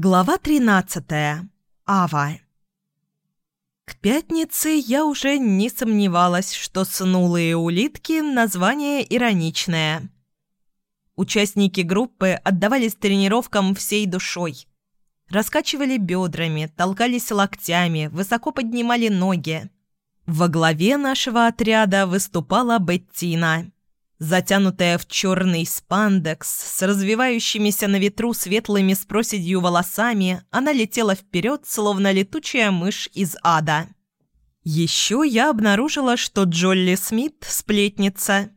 Глава 13. Ава. К пятнице я уже не сомневалась, что «Снулые улитки» — название ироничное. Участники группы отдавались тренировкам всей душой. Раскачивали бедрами, толкались локтями, высоко поднимали ноги. Во главе нашего отряда выступала Беттина — Затянутая в черный спандекс, с развивающимися на ветру светлыми с проседью волосами, она летела вперед, словно летучая мышь из ада. Еще я обнаружила, что Джолли Смит – сплетница.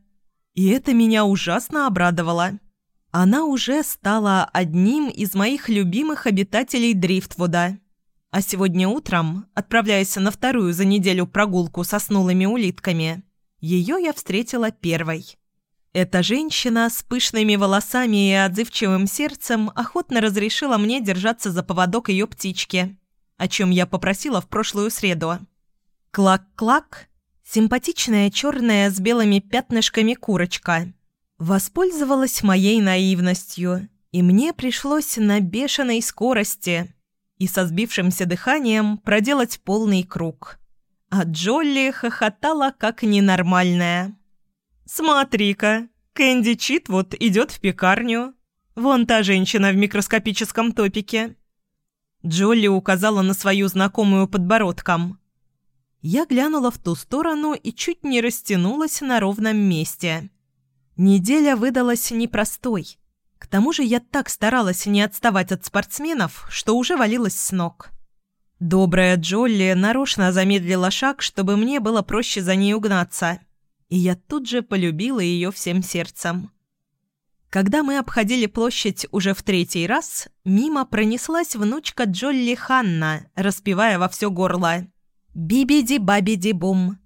И это меня ужасно обрадовало. Она уже стала одним из моих любимых обитателей Дрифтвуда. А сегодня утром, отправляясь на вторую за неделю прогулку со снулыми улитками, ее я встретила первой. Эта женщина с пышными волосами и отзывчивым сердцем охотно разрешила мне держаться за поводок ее птички, о чем я попросила в прошлую среду. Клак-клак, симпатичная черная с белыми пятнышками курочка, воспользовалась моей наивностью, и мне пришлось на бешеной скорости и со сбившимся дыханием проделать полный круг. А Джолли хохотала как ненормальная. «Смотри-ка, Кэнди Читвуд идет в пекарню. Вон та женщина в микроскопическом топике». Джолли указала на свою знакомую подбородком. Я глянула в ту сторону и чуть не растянулась на ровном месте. Неделя выдалась непростой. К тому же я так старалась не отставать от спортсменов, что уже валилась с ног. Добрая Джолли нарочно замедлила шаг, чтобы мне было проще за ней угнаться – и я тут же полюбила ее всем сердцем. Когда мы обходили площадь уже в третий раз, мимо пронеслась внучка Джолли Ханна, распевая во все горло «Бибиди-бабиди-бум».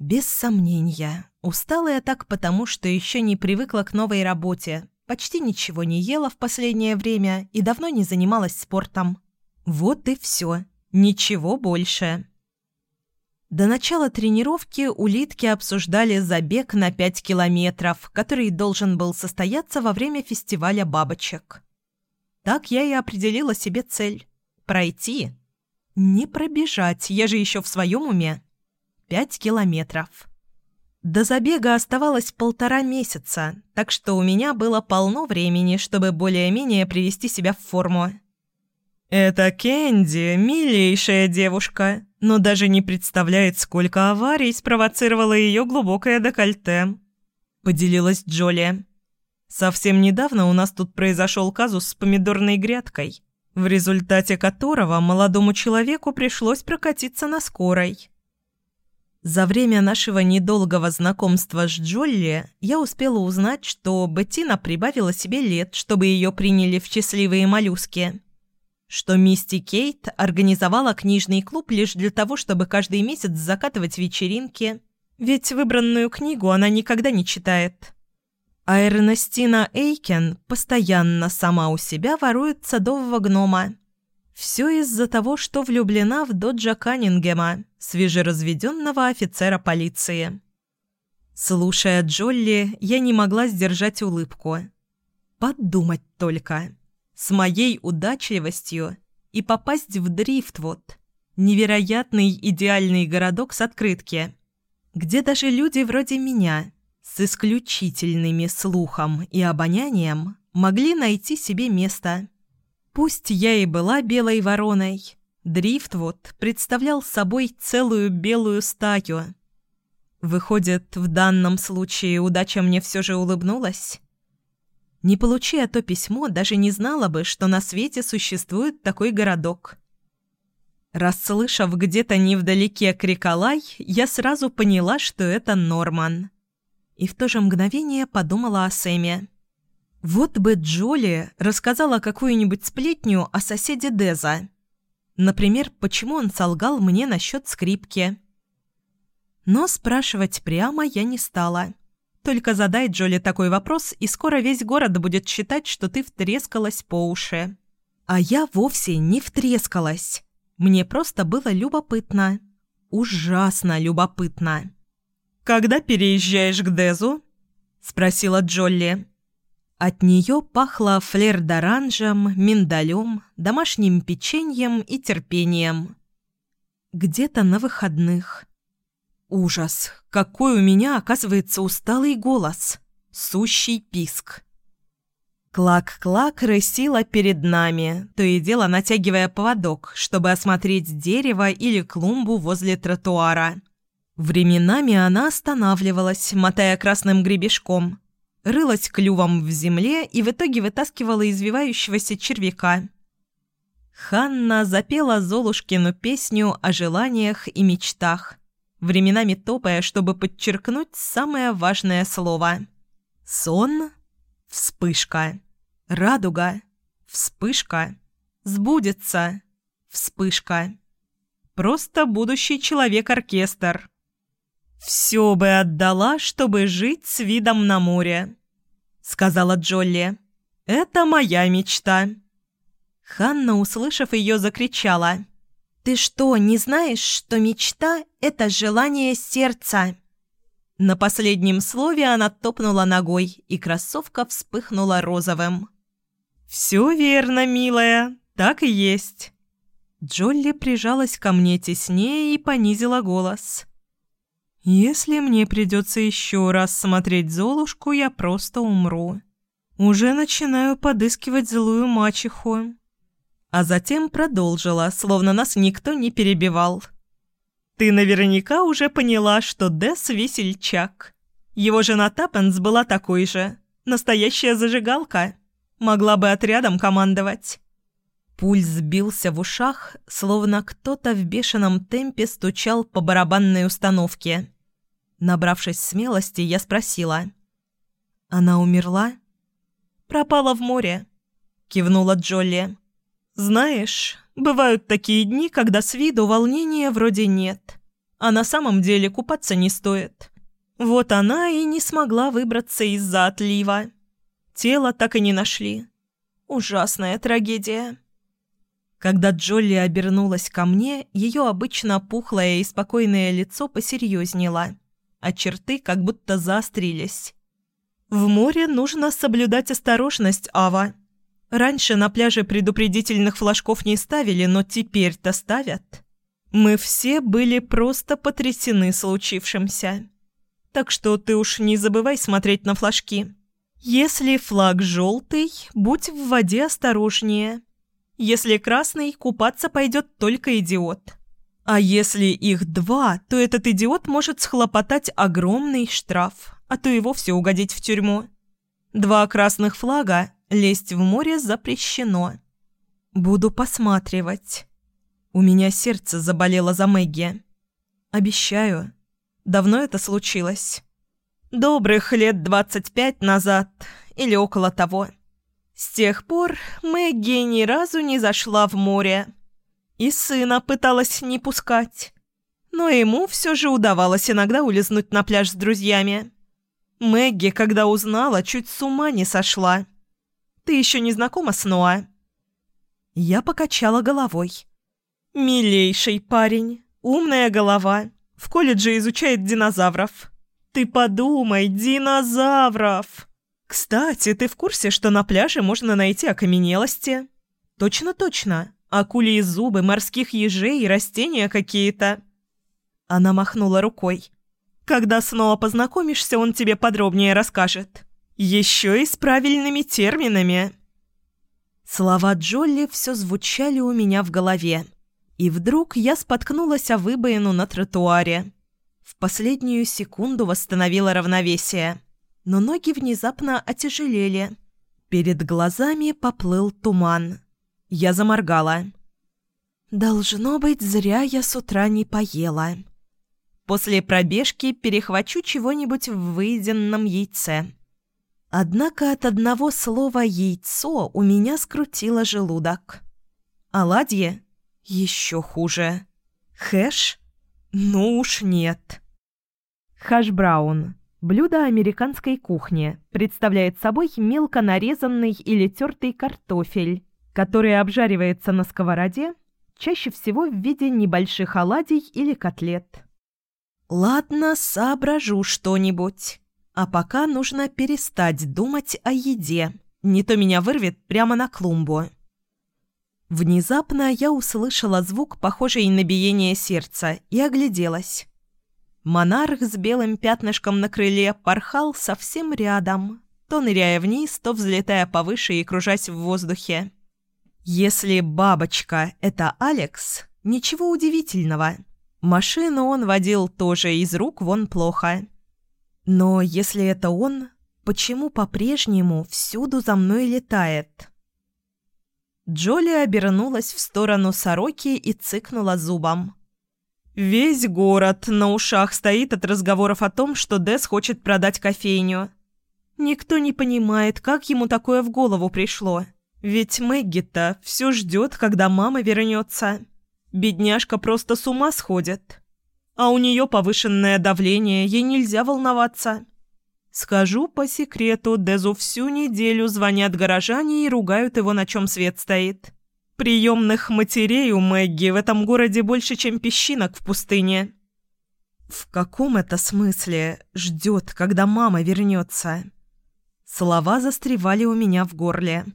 Без сомнения, устала я так потому, что еще не привыкла к новой работе, почти ничего не ела в последнее время и давно не занималась спортом. Вот и все, ничего больше. До начала тренировки улитки обсуждали забег на 5 километров, который должен был состояться во время фестиваля бабочек. Так я и определила себе цель – пройти. Не пробежать, я же еще в своем уме. 5 километров. До забега оставалось полтора месяца, так что у меня было полно времени, чтобы более-менее привести себя в форму. «Это Кэнди, милейшая девушка», но даже не представляет, сколько аварий спровоцировало ее глубокое декольте», – поделилась Джоли. «Совсем недавно у нас тут произошел казус с помидорной грядкой, в результате которого молодому человеку пришлось прокатиться на скорой». За время нашего недолгого знакомства с Джолли я успела узнать, что Беттина прибавила себе лет, чтобы ее приняли в счастливые моллюски что Мисти Кейт организовала книжный клуб лишь для того, чтобы каждый месяц закатывать вечеринки, ведь выбранную книгу она никогда не читает. А Эрнестина Эйкен постоянно сама у себя ворует садового гнома. Все из-за того, что влюблена в Доджа Каннингема, свежеразведенного офицера полиции. Слушая Джолли, я не могла сдержать улыбку. Подумать только с моей удачливостью и попасть в Дрифтвуд, невероятный идеальный городок с открытки, где даже люди вроде меня с исключительными слухом и обонянием могли найти себе место. Пусть я и была белой вороной, Дрифтвуд представлял собой целую белую стаю. Выходит, в данном случае удача мне все же улыбнулась? Не получая то письмо, даже не знала бы, что на свете существует такой городок. Расслышав где-то невдалеке криколай, я сразу поняла, что это Норман. И в то же мгновение подумала о Сэме. Вот бы Джоли рассказала какую-нибудь сплетню о соседе Деза. Например, почему он солгал мне насчет скрипки. Но спрашивать прямо я не стала. Только задай Джоли такой вопрос, и скоро весь город будет считать, что ты втрескалась по уши. А я вовсе не втрескалась. Мне просто было любопытно. Ужасно любопытно. «Когда переезжаешь к Дезу?» – спросила Джолли. От нее пахло флер-д'оранжем, миндалем, домашним печеньем и терпением. Где-то на выходных. Ужас, какой у меня, оказывается, усталый голос. Сущий писк. Клак-клак рысила перед нами, то и дело натягивая поводок, чтобы осмотреть дерево или клумбу возле тротуара. Временами она останавливалась, мотая красным гребешком, рылась клювом в земле и в итоге вытаскивала извивающегося червяка. Ханна запела Золушкину песню о желаниях и мечтах, временами топая, чтобы подчеркнуть самое важное слово. «Сон», «вспышка», «радуга», «вспышка», «сбудется», «вспышка». Просто будущий человек-оркестр. «Все бы отдала, чтобы жить с видом на море», — сказала Джолли. «Это моя мечта». Ханна, услышав ее, закричала. «Ты что, не знаешь, что мечта — это желание сердца?» На последнем слове она топнула ногой, и кроссовка вспыхнула розовым. «Все верно, милая, так и есть». Джолли прижалась ко мне теснее и понизила голос. Если мне придется еще раз смотреть Золушку, я просто умру. Уже начинаю подыскивать злую мачеху. А затем продолжила, словно нас никто не перебивал. Ты наверняка уже поняла, что Дес весельчак. Его жена Таппенс была такой же. Настоящая зажигалка. Могла бы отрядом командовать. Пульс сбился в ушах, словно кто-то в бешеном темпе стучал по барабанной установке. Набравшись смелости, я спросила. «Она умерла?» «Пропала в море», — кивнула Джолли. «Знаешь, бывают такие дни, когда с виду волнения вроде нет, а на самом деле купаться не стоит. Вот она и не смогла выбраться из-за отлива. Тело так и не нашли. Ужасная трагедия». Когда Джолли обернулась ко мне, ее обычно пухлое и спокойное лицо посерьезнело а черты как будто заострились. «В море нужно соблюдать осторожность, Ава. Раньше на пляже предупредительных флажков не ставили, но теперь-то ставят. Мы все были просто потрясены случившимся. Так что ты уж не забывай смотреть на флажки. Если флаг желтый, будь в воде осторожнее. Если красный, купаться пойдет только идиот». А если их два, то этот идиот может схлопотать огромный штраф, а то и вовсе угодить в тюрьму. Два красных флага, лезть в море запрещено. Буду посматривать. У меня сердце заболело за Мэгги. Обещаю. Давно это случилось? Добрых лет двадцать пять назад или около того. С тех пор Мэгги ни разу не зашла в море. И сына пыталась не пускать. Но ему все же удавалось иногда улизнуть на пляж с друзьями. Мэгги, когда узнала, чуть с ума не сошла. Ты еще не знакома с Ноа?» Я покачала головой. «Милейший парень, умная голова, в колледже изучает динозавров. Ты подумай, динозавров! Кстати, ты в курсе, что на пляже можно найти окаменелости?» «Точно-точно акулии зубы, морских ежей и растения какие-то». Она махнула рукой. «Когда снова познакомишься, он тебе подробнее расскажет. Еще и с правильными терминами». Слова Джолли все звучали у меня в голове. И вдруг я споткнулась о выбоину на тротуаре. В последнюю секунду восстановила равновесие. Но ноги внезапно отяжелели. Перед глазами поплыл туман. Я заморгала. «Должно быть, зря я с утра не поела. После пробежки перехвачу чего-нибудь в выеденном яйце». Однако от одного слова «яйцо» у меня скрутило желудок. Оладьи? Еще хуже. Хэш? Ну уж нет. Хаш-браун. Блюдо американской кухни. Представляет собой мелко нарезанный или тертый картофель, который обжаривается на сковороде, чаще всего в виде небольших оладий или котлет. «Ладно, соображу что-нибудь. А пока нужно перестать думать о еде. Не то меня вырвет прямо на клумбу. Внезапно я услышала звук, похожий на биение сердца, и огляделась. Монарх с белым пятнышком на крыле порхал совсем рядом, то ныряя вниз, то взлетая повыше и кружась в воздухе. Если бабочка — это Алекс, ничего удивительного. Машину он водил тоже из рук вон плохо. Но если это он, почему по-прежнему всюду за мной летает?» Джоли обернулась в сторону сороки и цыкнула зубом. «Весь город на ушах стоит от разговоров о том, что Дэс хочет продать кофейню. Никто не понимает, как ему такое в голову пришло. Ведь Мэгги-то все ждет, когда мама вернется. Бедняжка просто с ума сходит. А у нее повышенное давление, ей нельзя волноваться». Скажу по секрету, Дезу всю неделю звонят горожане и ругают его, на чем свет стоит. Приемных матерей у Мэгги в этом городе больше, чем песчинок в пустыне. В каком это смысле ждет, когда мама вернется? Слова застревали у меня в горле.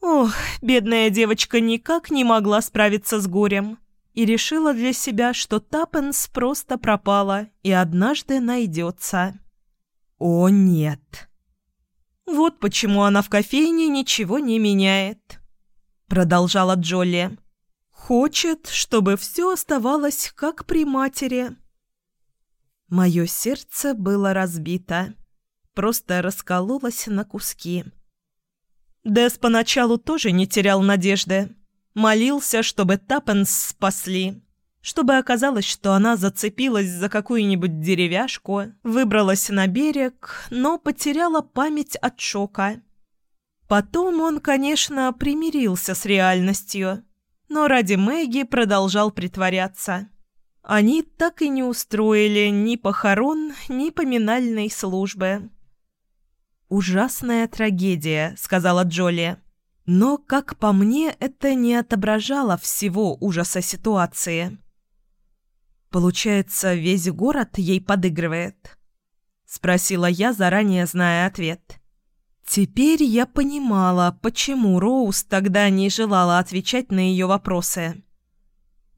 Ох, бедная девочка никак не могла справиться с горем и решила для себя, что Таппенс просто пропала и однажды найдется. «О, нет!» «Вот почему она в кофейне ничего не меняет», — продолжала Джолли. «Хочет, чтобы все оставалось как при матери». Мое сердце было разбито, просто раскололось на куски. Дэс поначалу тоже не терял надежды. Молился, чтобы Таппенс спасли чтобы оказалось, что она зацепилась за какую-нибудь деревяшку, выбралась на берег, но потеряла память от шока. Потом он, конечно, примирился с реальностью, но ради Мэгги продолжал притворяться. Они так и не устроили ни похорон, ни поминальной службы. «Ужасная трагедия», — сказала Джоли. Но, как по мне, это не отображало всего ужаса ситуации. Получается, весь город ей подыгрывает? Спросила я, заранее зная ответ. Теперь я понимала, почему Роуз тогда не желала отвечать на ее вопросы.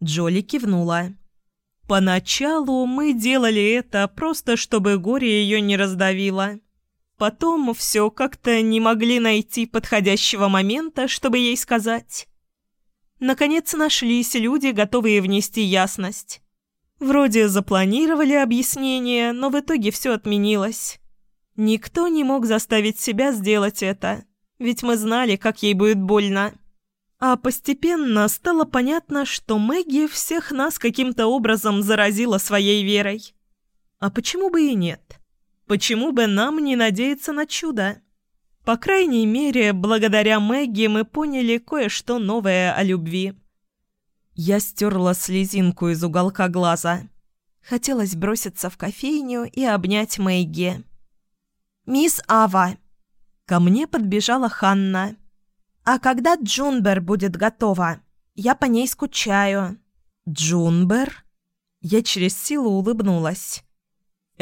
Джоли кивнула. «Поначалу мы делали это просто, чтобы горе ее не раздавило. Потом все как-то не могли найти подходящего момента, чтобы ей сказать. Наконец нашлись люди, готовые внести ясность. Вроде запланировали объяснение, но в итоге все отменилось. Никто не мог заставить себя сделать это, ведь мы знали, как ей будет больно. А постепенно стало понятно, что Мэгги всех нас каким-то образом заразила своей верой. А почему бы и нет? Почему бы нам не надеяться на чудо? По крайней мере, благодаря Мэгги мы поняли кое-что новое о любви. Я стерла слезинку из уголка глаза. Хотелось броситься в кофейню и обнять Мэгги. «Мисс Ава!» Ко мне подбежала Ханна. «А когда Джунбер будет готова? Я по ней скучаю». «Джунбер?» Я через силу улыбнулась.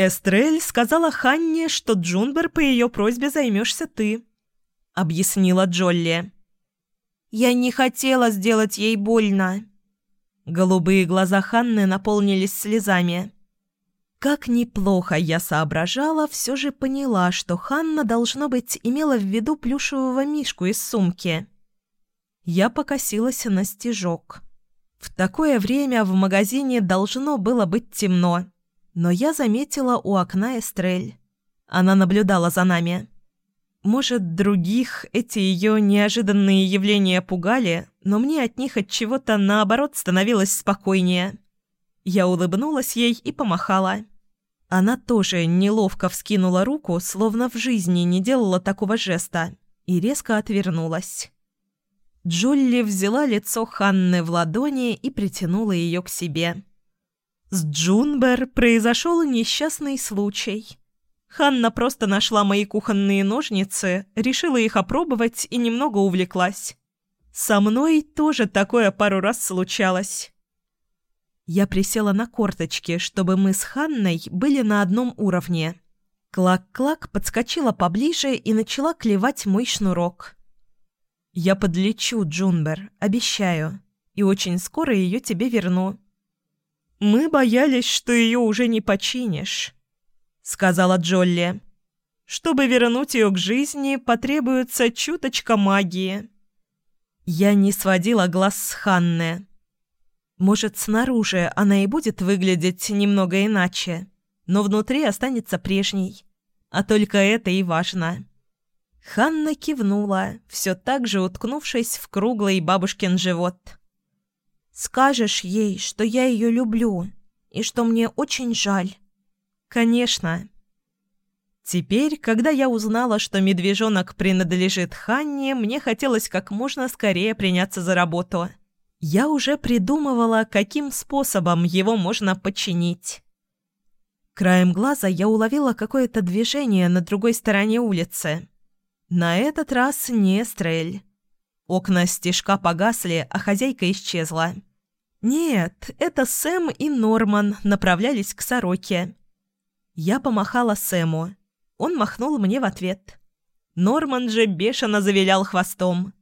«Эстрель сказала Ханне, что Джунбер по ее просьбе займешься ты», — объяснила Джолли. «Я не хотела сделать ей больно», Голубые глаза Ханны наполнились слезами. Как неплохо я соображала, все же поняла, что Ханна, должно быть, имела в виду плюшевого мишку из сумки. Я покосилась на стежок. В такое время в магазине должно было быть темно, но я заметила у окна Эстрель. Она наблюдала за нами. Может, других эти ее неожиданные явления пугали, но мне от них от чего-то наоборот становилось спокойнее. Я улыбнулась ей и помахала. Она тоже неловко вскинула руку, словно в жизни не делала такого жеста, и резко отвернулась. Джолли взяла лицо Ханны в ладони и притянула ее к себе. С Джунбер произошел несчастный случай. Ханна просто нашла мои кухонные ножницы, решила их опробовать и немного увлеклась. Со мной тоже такое пару раз случалось. Я присела на корточки, чтобы мы с Ханной были на одном уровне. Клак-клак подскочила поближе и начала клевать мой шнурок. «Я подлечу, Джунбер, обещаю, и очень скоро ее тебе верну». «Мы боялись, что ее уже не починишь», — сказала Джолли. «Чтобы вернуть ее к жизни, потребуется чуточка магии». Я не сводила глаз с Ханны. Может, снаружи она и будет выглядеть немного иначе, но внутри останется прежней. А только это и важно. Ханна кивнула, все так же уткнувшись в круглый бабушкин живот. «Скажешь ей, что я ее люблю и что мне очень жаль?» «Конечно». Теперь, когда я узнала, что медвежонок принадлежит Ханне, мне хотелось как можно скорее приняться за работу – я уже придумывала, каким способом его можно починить. Краем глаза я уловила какое-то движение на другой стороне улицы. На этот раз не стрель. Окна стежка погасли, а хозяйка исчезла. Нет, это Сэм и Норман направлялись к сороке. Я помахала Сэму. Он махнул мне в ответ. Норман же бешено завилял хвостом.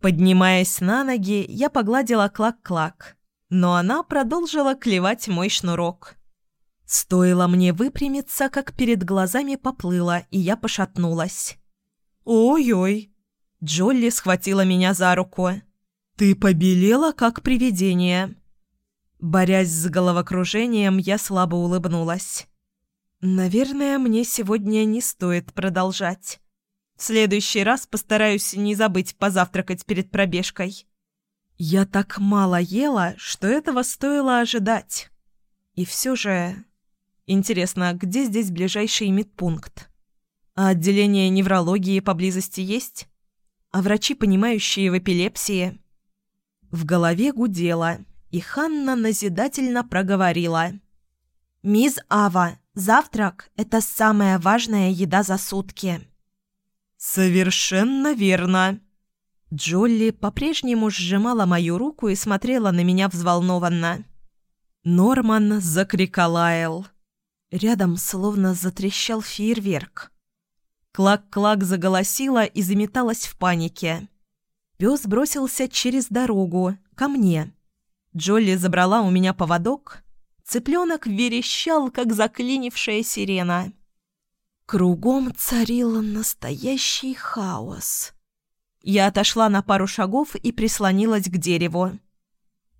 Поднимаясь на ноги, я погладила клак-клак, но она продолжила клевать мой шнурок. Стоило мне выпрямиться, как перед глазами поплыло, и я пошатнулась. «Ой-ой!» Джолли схватила меня за руку. «Ты побелела, как привидение!» Борясь с головокружением, я слабо улыбнулась. «Наверное, мне сегодня не стоит продолжать. В следующий раз постараюсь не забыть позавтракать перед пробежкой. Я так мало ела, что этого стоило ожидать. И все же... Интересно, где здесь ближайший медпункт? А отделение неврологии поблизости есть? А врачи, понимающие в эпилепсии? В голове гудело, и Ханна назидательно проговорила. «Мисс Ава, завтрак – это самая важная еда за сутки». «Совершенно верно!» Джолли по-прежнему сжимала мою руку и смотрела на меня взволнованно. Норман закриколаял. Рядом словно затрещал фейерверк. Клак-клак заголосила и заметалась в панике. Пес бросился через дорогу, ко мне. Джолли забрала у меня поводок. Цыпленок верещал, как заклинившая сирена. Кругом царил настоящий хаос. Я отошла на пару шагов и прислонилась к дереву.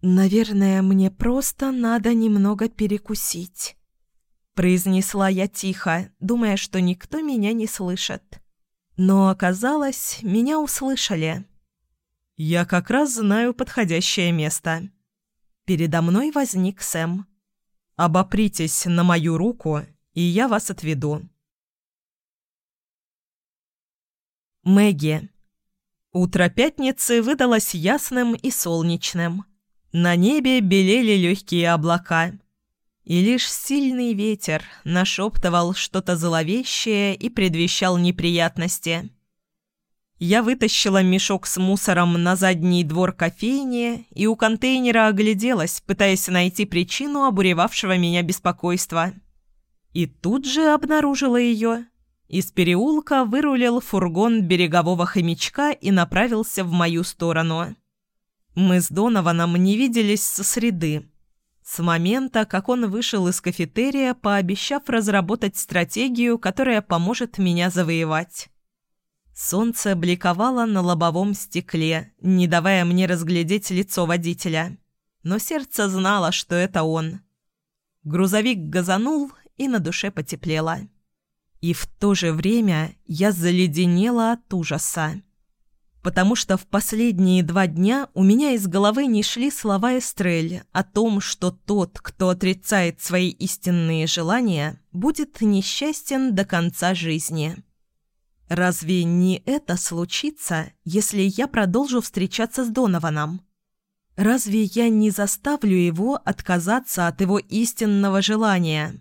«Наверное, мне просто надо немного перекусить», — произнесла я тихо, думая, что никто меня не слышит. Но оказалось, меня услышали. «Я как раз знаю подходящее место». Передо мной возник Сэм. «Обопритесь на мою руку, и я вас отведу». Мэгги. Утро пятницы выдалось ясным и солнечным. На небе белели легкие облака. И лишь сильный ветер нашептывал что-то зловещее и предвещал неприятности. Я вытащила мешок с мусором на задний двор кофейни и у контейнера огляделась, пытаясь найти причину обуревавшего меня беспокойства. И тут же обнаружила ее – из переулка вырулил фургон берегового хомячка и направился в мою сторону. Мы с Донованом не виделись со среды. С момента, как он вышел из кафетерия, пообещав разработать стратегию, которая поможет меня завоевать. Солнце бликовало на лобовом стекле, не давая мне разглядеть лицо водителя. Но сердце знало, что это он. Грузовик газанул, и на душе потеплело. И в то же время я заледенела от ужаса. Потому что в последние два дня у меня из головы не шли слова Эстрель о том, что тот, кто отрицает свои истинные желания, будет несчастен до конца жизни. Разве не это случится, если я продолжу встречаться с Донованом? Разве я не заставлю его отказаться от его истинного желания?»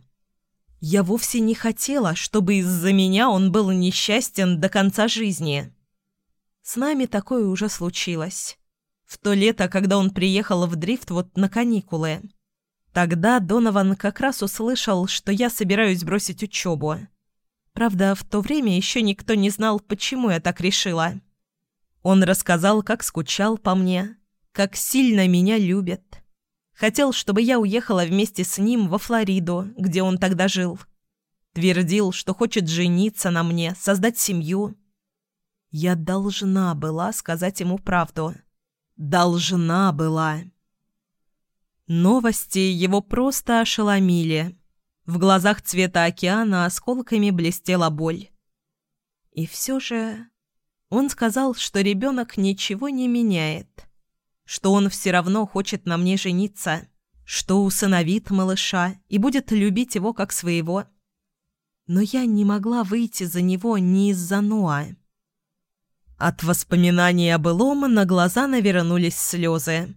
Я вовсе не хотела, чтобы из-за меня он был несчастен до конца жизни. С нами такое уже случилось. В то лето, когда он приехал в Дрифт вот на каникулы. Тогда Донован как раз услышал, что я собираюсь бросить учебу. Правда, в то время еще никто не знал, почему я так решила. Он рассказал, как скучал по мне, как сильно меня любит. Хотел, чтобы я уехала вместе с ним во Флориду, где он тогда жил. Твердил, что хочет жениться на мне, создать семью. Я должна была сказать ему правду. Должна была. Новости его просто ошеломили. В глазах цвета океана осколками блестела боль. И все же он сказал, что ребенок ничего не меняет что он все равно хочет на мне жениться, что усыновит малыша и будет любить его как своего. Но я не могла выйти за него ни из-за Ноа. От воспоминаний о былом на глаза навернулись слезы.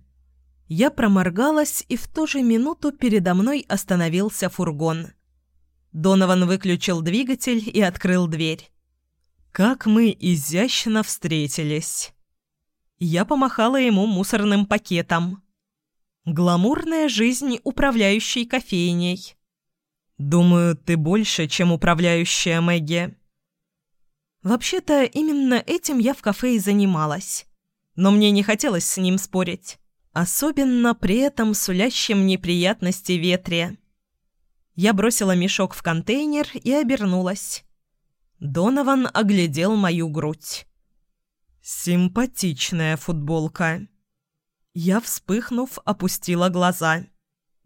Я проморгалась, и в ту же минуту передо мной остановился фургон. Донован выключил двигатель и открыл дверь. Как мы изящно встретились. Я помахала ему мусорным пакетом. Гламурная жизнь управляющей кофейней. Думаю, ты больше, чем управляющая Мэгги. Вообще-то, именно этим я в кафе и занималась. Но мне не хотелось с ним спорить. Особенно при этом сулящем неприятности ветре. Я бросила мешок в контейнер и обернулась. Донован оглядел мою грудь. «Симпатичная футболка». Я, вспыхнув, опустила глаза.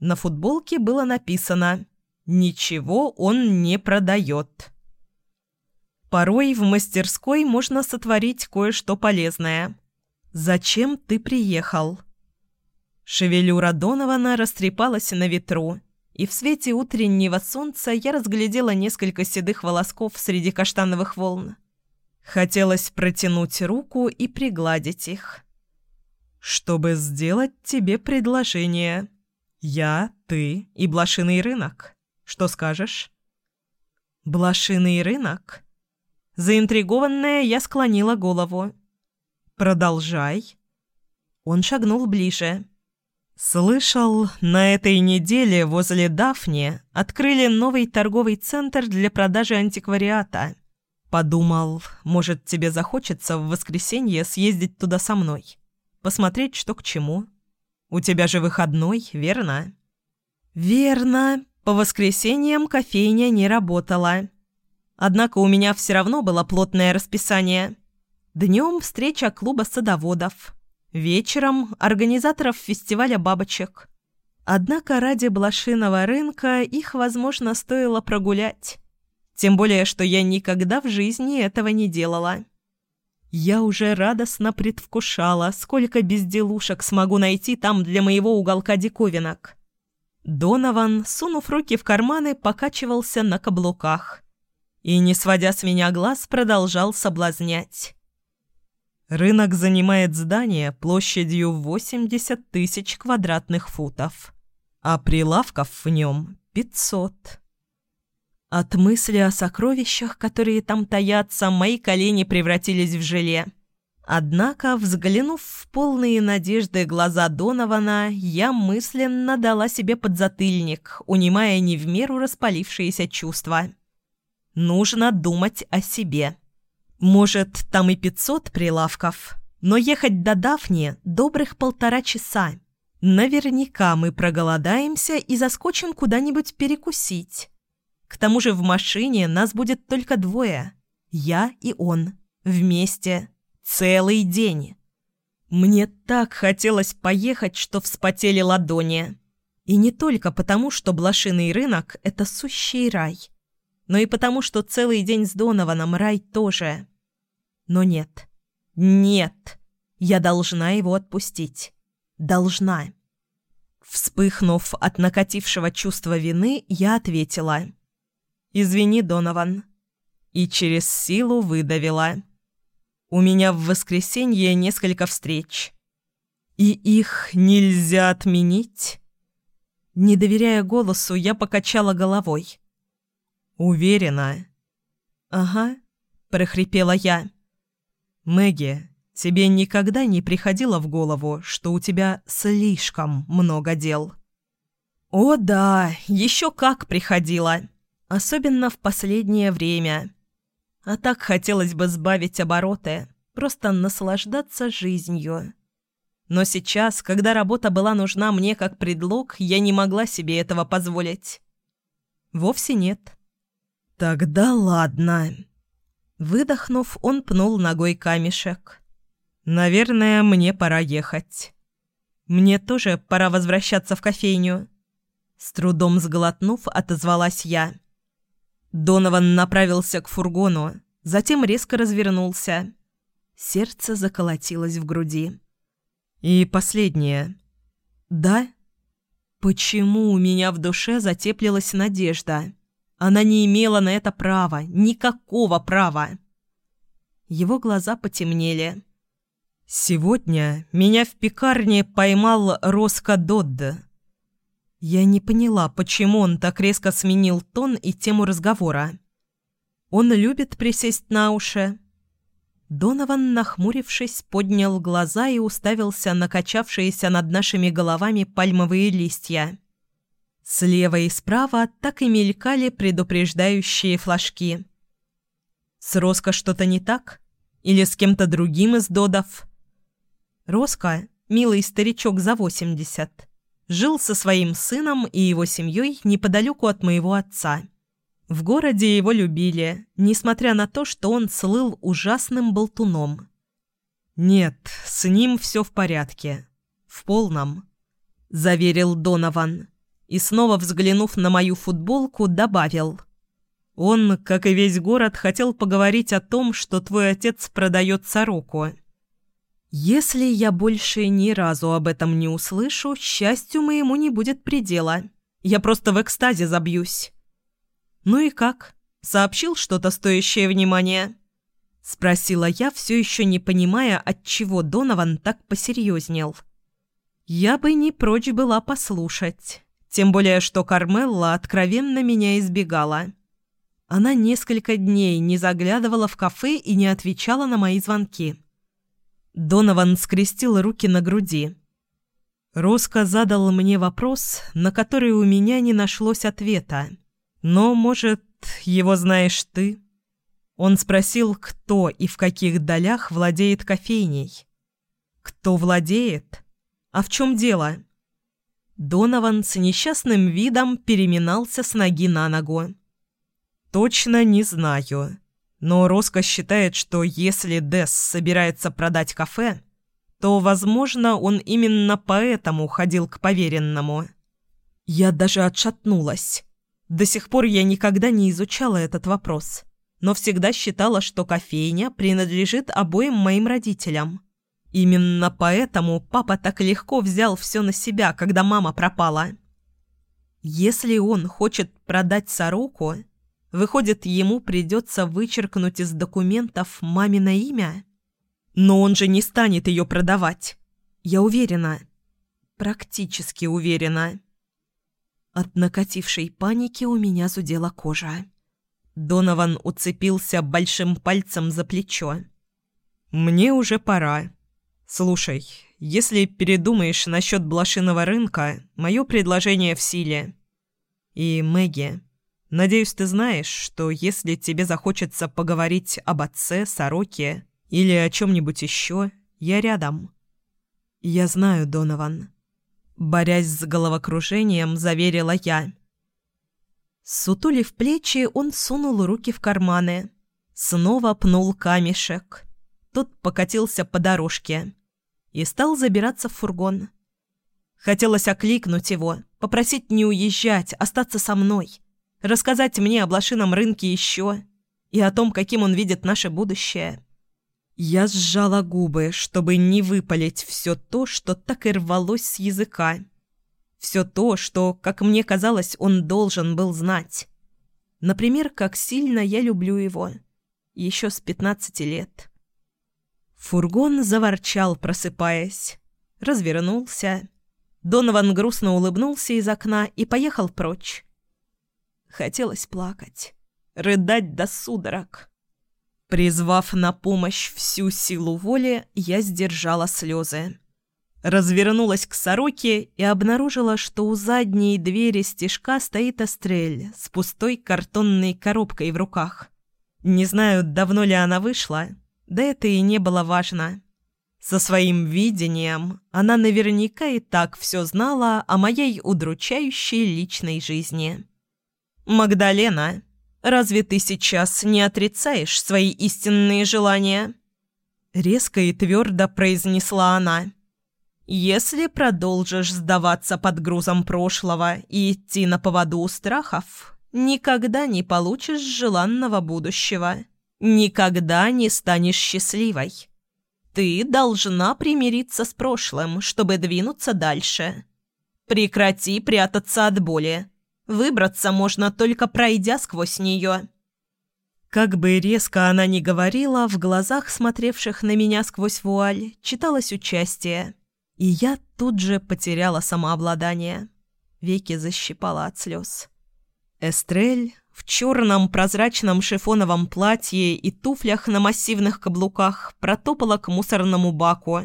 На футболке было написано «Ничего он не продает». Порой в мастерской можно сотворить кое-что полезное. «Зачем ты приехал?» Шевелюра Донована растрепалась на ветру, и в свете утреннего солнца я разглядела несколько седых волосков среди каштановых волн. Хотелось протянуть руку и пригладить их. «Чтобы сделать тебе предложение. Я, ты и блошиный рынок. Что скажешь?» «Блошиный рынок?» Заинтригованная, я склонила голову. «Продолжай». Он шагнул ближе. «Слышал, на этой неделе возле Дафни открыли новый торговый центр для продажи антиквариата». Подумал, может, тебе захочется в воскресенье съездить туда со мной. Посмотреть, что к чему. У тебя же выходной, верно? Верно. По воскресеньям кофейня не работала. Однако у меня все равно было плотное расписание. Днем встреча клуба садоводов. Вечером организаторов фестиваля бабочек. Однако ради блошиного рынка их, возможно, стоило прогулять. Тем более, что я никогда в жизни этого не делала. Я уже радостно предвкушала, сколько безделушек смогу найти там для моего уголка диковинок. Донован, сунув руки в карманы, покачивался на каблуках и, не сводя с меня глаз, продолжал соблазнять. Рынок занимает здание площадью 80 тысяч квадратных футов, а прилавков в нем 500. От мысли о сокровищах, которые там таятся, мои колени превратились в желе. Однако, взглянув в полные надежды глаза Донована, я мысленно дала себе подзатыльник, унимая не в меру распалившиеся чувства. Нужно думать о себе. Может, там и пятьсот прилавков, но ехать до Дафни добрых полтора часа. Наверняка мы проголодаемся и заскочим куда-нибудь перекусить. К тому же в машине нас будет только двое. Я и он. Вместе. Целый день. Мне так хотелось поехать, что вспотели ладони. И не только потому, что блошиный рынок – это сущий рай, но и потому, что целый день с Донованом рай тоже. Но нет. Нет. Я должна его отпустить. Должна. Вспыхнув от накатившего чувства вины, я ответила – «Извини, Донован». И через силу выдавила. «У меня в воскресенье несколько встреч. И их нельзя отменить?» Не доверяя голосу, я покачала головой. «Уверена?» «Ага», — прохрипела я. «Мэгги, тебе никогда не приходило в голову, что у тебя слишком много дел?» «О да, еще как приходило!» Особенно в последнее время. А так хотелось бы сбавить обороты, просто наслаждаться жизнью. Но сейчас, когда работа была нужна мне как предлог, я не могла себе этого позволить. Вовсе нет. «Тогда ладно». Выдохнув, он пнул ногой камешек. «Наверное, мне пора ехать. Мне тоже пора возвращаться в кофейню». С трудом сглотнув, отозвалась я. Донован направился к фургону, затем резко развернулся. Сердце заколотилось в груди. «И последнее. Да? Почему у меня в душе затеплилась надежда?» Она не имела на это права, никакого права. Его глаза потемнели. «Сегодня меня в пекарне поймал Роско Додд». Я не поняла, почему он так резко сменил тон и тему разговора. Он любит присесть на уши. Донован, нахмурившись, поднял глаза и уставился на качавшиеся над нашими головами пальмовые листья. Слева и справа так и мелькали предупреждающие флажки. С Роско что-то не так? Или с кем-то другим из додов? Роско, милый старичок за 80, жил со своим сыном и его семьей неподалеку от моего отца. В городе его любили, несмотря на то, что он слыл ужасным болтуном. «Нет, с ним все в порядке. В полном», — заверил Донован и, снова взглянув на мою футболку, добавил. «Он, как и весь город, хотел поговорить о том, что твой отец продает сороку. Если я больше ни разу об этом не услышу, счастью моему не будет предела. Я просто в экстазе забьюсь». «Ну и как? Сообщил что-то стоящее внимания?» Спросила я, все еще не понимая, от чего Донован так посерьезнел. «Я бы не прочь была послушать». Тем более, что Кармелла откровенно меня избегала. Она несколько дней не заглядывала в кафе и не отвечала на мои звонки. Донован скрестил руки на груди. Роско задал мне вопрос, на который у меня не нашлось ответа. Но, может, его знаешь ты? Он спросил, кто и в каких долях владеет кофейней. Кто владеет? А в чем дело? Донован с несчастным видом переминался с ноги на ногу. «Точно не знаю. Но Роско считает, что если Десс собирается продать кафе, то, возможно, он именно поэтому ходил к поверенному». Я даже отшатнулась. До сих пор я никогда не изучала этот вопрос, но всегда считала, что кофейня принадлежит обоим моим родителям. Именно поэтому папа так легко взял все на себя, когда мама пропала. Если он хочет продать сороку, выходит, ему придется вычеркнуть из документов мамино имя? Но он же не станет ее продавать. Я уверена. Практически уверена. От накатившей паники у меня зудела кожа. Донован уцепился большим пальцем за плечо. «Мне уже пора», «Слушай, если передумаешь насчет блошиного рынка, мое предложение в силе. И, Мэгги, надеюсь, ты знаешь, что если тебе захочется поговорить об отце, сороке или о чем-нибудь еще, я рядом». «Я знаю, Донован». Борясь с головокружением, заверила я. Сутулив плечи, он сунул руки в карманы. Снова пнул камешек. Тот покатился по дорожке и стал забираться в фургон. Хотелось окликнуть его, попросить не уезжать, остаться со мной, рассказать мне о блошином рынке еще и о том, каким он видит наше будущее. Я сжала губы, чтобы не выпалить все то, что так и рвалось с языка. Все то, что, как мне казалось, он должен был знать. Например, как сильно я люблю его. Еще с пятнадцати лет. Фургон заворчал, просыпаясь. Развернулся. Донован грустно улыбнулся из окна и поехал прочь. Хотелось плакать, рыдать до судорог. Призвав на помощь всю силу воли, я сдержала слезы. Развернулась к сороке и обнаружила, что у задней двери стежка стоит Эстрель с пустой картонной коробкой в руках. Не знаю, давно ли она вышла, да это и не было важно. Со своим видением она наверняка и так все знала о моей удручающей личной жизни. «Магдалена, разве ты сейчас не отрицаешь свои истинные желания?» Резко и твердо произнесла она. «Если продолжишь сдаваться под грузом прошлого и идти на поводу у страхов, никогда не получишь желанного будущего, никогда не станешь счастливой. Ты должна примириться с прошлым, чтобы двинуться дальше. Прекрати прятаться от боли. Выбраться можно только пройдя сквозь нее». Как бы резко она ни говорила, в глазах, смотревших на меня сквозь вуаль, читалось участие. И я тут же потеряла самообладание. Веки защипала от слез. Эстрель в черном прозрачном шифоновом платье и туфлях на массивных каблуках протопала к мусорному баку,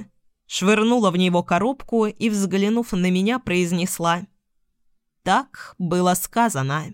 швырнула в него коробку и, взглянув на меня, произнесла. «Так было сказано».